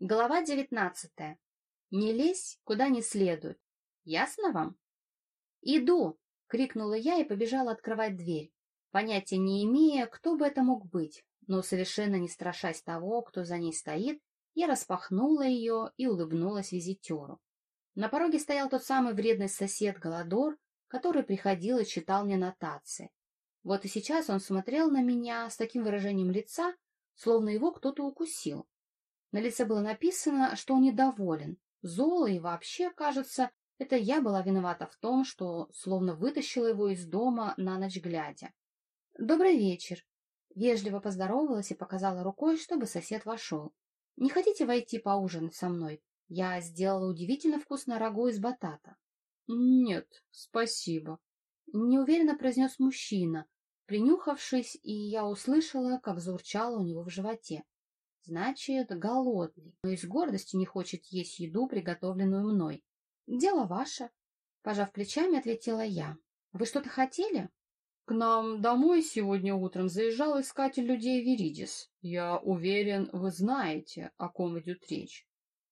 Глава девятнадцатая. Не лезь, куда не следует. Ясно вам? «Иду!» — крикнула я и побежала открывать дверь, понятия не имея, кто бы это мог быть, но совершенно не страшась того, кто за ней стоит, я распахнула ее и улыбнулась визитеру. На пороге стоял тот самый вредный сосед Голодор, который приходил и читал мне нотации. Вот и сейчас он смотрел на меня с таким выражением лица, словно его кто-то укусил. На лице было написано, что он недоволен, зол и вообще, кажется, это я была виновата в том, что словно вытащила его из дома на ночь глядя. «Добрый вечер!» Вежливо поздоровалась и показала рукой, чтобы сосед вошел. «Не хотите войти поужинать со мной? Я сделала удивительно вкусное рагу из батата». «Нет, спасибо», — неуверенно произнес мужчина, принюхавшись, и я услышала, как заурчало у него в животе. Значит, голодный, но из гордости не хочет есть еду, приготовленную мной. Дело ваше, пожав плечами, ответила я. Вы что-то хотели? К нам домой сегодня утром заезжал искатель людей Веридис. Я уверен, вы знаете, о ком идет речь.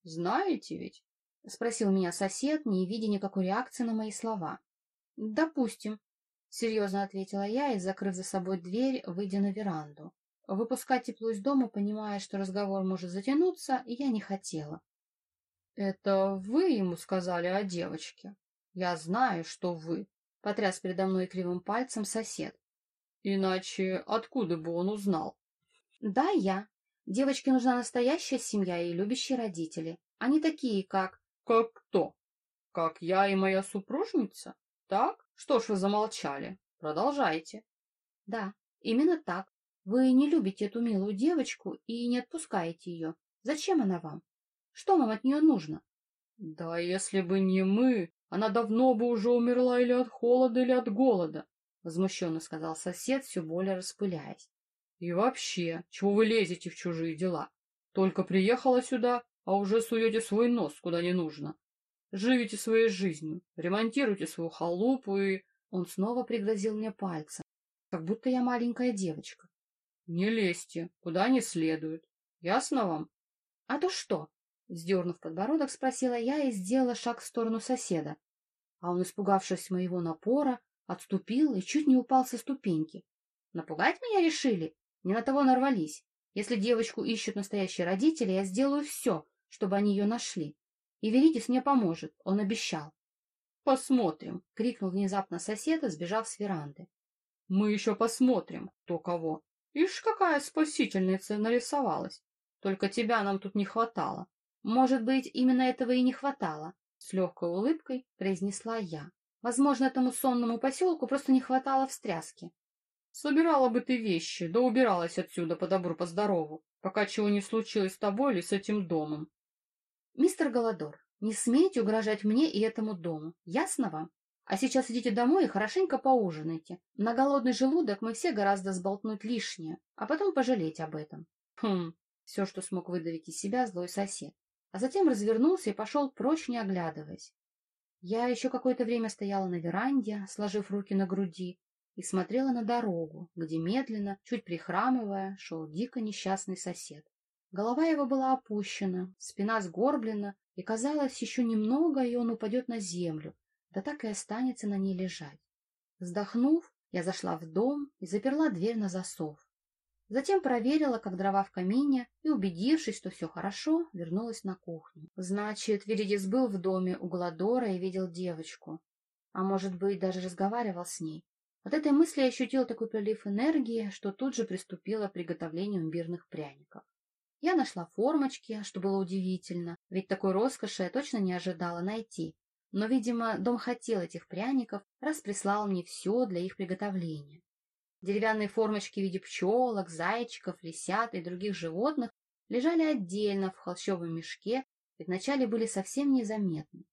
Знаете ведь? Спросил меня сосед, не видя никакой реакции на мои слова. Допустим, серьезно ответила я и, закрыв за собой дверь, выйдя на веранду. Выпускать тепло из дома, понимая, что разговор может затянуться, я не хотела. — Это вы ему сказали о девочке? Я знаю, что вы, — потряс передо мной кривым пальцем сосед. — Иначе откуда бы он узнал? — Да, я. Девочке нужна настоящая семья и любящие родители. Они такие, как... — Как кто? Как я и моя супружница? Так? Что ж вы замолчали? Продолжайте. — Да, именно так. Вы не любите эту милую девочку и не отпускаете ее. Зачем она вам? Что вам от нее нужно? Да если бы не мы, она давно бы уже умерла или от холода, или от голода, возмущенно сказал сосед, все более распыляясь. И вообще, чего вы лезете в чужие дела? Только приехала сюда, а уже суете свой нос куда не нужно. Живите своей жизнью, ремонтируйте свою халупу и... Он снова пригрозил мне пальцем, как будто я маленькая девочка. Не лезьте, куда не следует. Ясно вам? — А то что? — сдернув подбородок, спросила я и сделала шаг в сторону соседа. А он, испугавшись моего напора, отступил и чуть не упал со ступеньки. Напугать меня решили? Не на того нарвались. Если девочку ищут настоящие родители, я сделаю все, чтобы они ее нашли. И Веритис мне поможет, он обещал. — Посмотрим, — крикнул внезапно сосед, сбежав с веранды. — Мы еще посмотрим, кто кого. Ишь, какая спасительница нарисовалась. Только тебя нам тут не хватало. Может быть, именно этого и не хватало, с легкой улыбкой произнесла я. Возможно, этому сонному поселку просто не хватало встряски. Собирала бы ты вещи, да убиралась отсюда по добру, по здорову, пока чего не случилось с тобой или с этим домом. Мистер Голодор, не смейте угрожать мне и этому дому, ясно вам? А сейчас идите домой и хорошенько поужинайте. На голодный желудок мы все гораздо сболтнуть лишнее, а потом пожалеть об этом. Хм, все, что смог выдавить из себя злой сосед. А затем развернулся и пошел прочь, не оглядываясь. Я еще какое-то время стояла на веранде, сложив руки на груди, и смотрела на дорогу, где медленно, чуть прихрамывая, шел дико несчастный сосед. Голова его была опущена, спина сгорблена, и казалось, еще немного, и он упадет на землю, да так и останется на ней лежать. Вздохнув, я зашла в дом и заперла дверь на засов. Затем проверила, как дрова в камине, и, убедившись, что все хорошо, вернулась на кухню. Значит, Веридис был в доме у Гладора и видел девочку. А может быть, даже разговаривал с ней. От этой мысли я ощутила такой прилив энергии, что тут же приступила к приготовлению имбирных пряников. Я нашла формочки, что было удивительно, ведь такой роскоши я точно не ожидала найти. Но, видимо, дом хотел этих пряников, раз прислал мне все для их приготовления. Деревянные формочки в виде пчелок, зайчиков, лисят и других животных лежали отдельно в холщовом мешке и вначале были совсем незаметны.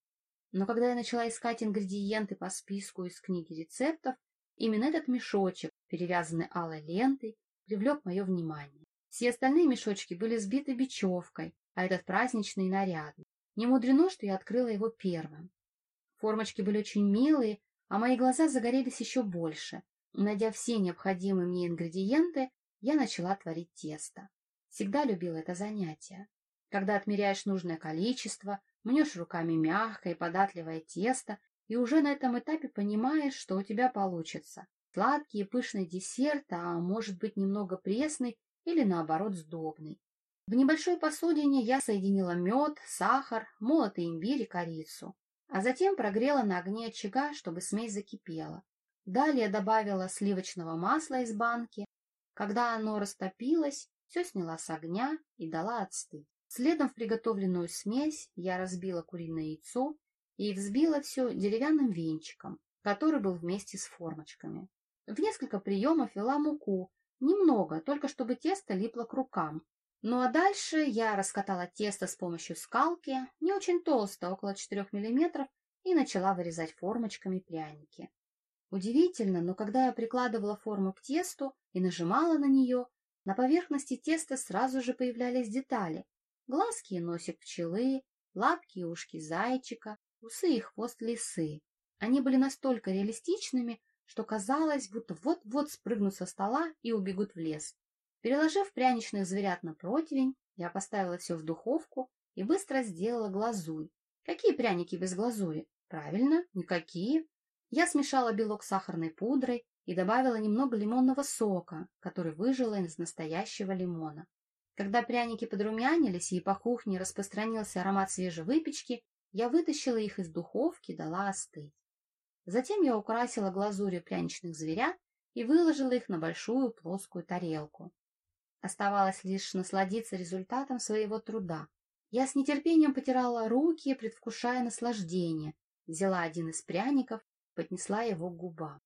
Но когда я начала искать ингредиенты по списку из книги рецептов, именно этот мешочек, перевязанный алой лентой, привлек мое внимание. Все остальные мешочки были сбиты бечевкой, а этот праздничный и нарядный. Не мудрено, что я открыла его первым. Формочки были очень милые, а мои глаза загорелись еще больше. Найдя все необходимые мне ингредиенты, я начала творить тесто. Всегда любила это занятие. когда отмеряешь нужное количество, мнешь руками мягкое и податливое тесто, и уже на этом этапе понимаешь, что у тебя получится. Сладкий и пышный десерт, а может быть немного пресный или наоборот сдобный. В небольшой посудине я соединила мед, сахар, молотый имбирь и корицу, а затем прогрела на огне очага, чтобы смесь закипела. Далее добавила сливочного масла из банки. Когда оно растопилось, все сняла с огня и дала отстыть. Следом в приготовленную смесь я разбила куриное яйцо и взбила все деревянным венчиком, который был вместе с формочками. В несколько приемов вела муку, немного, только чтобы тесто липло к рукам. Ну а дальше я раскатала тесто с помощью скалки, не очень толсто, около 4 мм, и начала вырезать формочками пряники. Удивительно, но когда я прикладывала форму к тесту и нажимала на нее, на поверхности теста сразу же появлялись детали. Глазки и носик пчелы, лапки и ушки зайчика, усы и хвост лисы. Они были настолько реалистичными, что казалось, будто вот-вот спрыгнут со стола и убегут в лес. Переложив пряничных зверят на противень, я поставила все в духовку и быстро сделала глазурь. Какие пряники без глазури? Правильно, никакие. Я смешала белок с сахарной пудрой и добавила немного лимонного сока, который выжила из настоящего лимона. Когда пряники подрумянились и по кухне распространился аромат свежей выпечки, я вытащила их из духовки дала остыть. Затем я украсила глазурью пряничных зверят и выложила их на большую плоскую тарелку. Оставалось лишь насладиться результатом своего труда. Я с нетерпением потирала руки, предвкушая наслаждение, взяла один из пряников поднесла его к губам.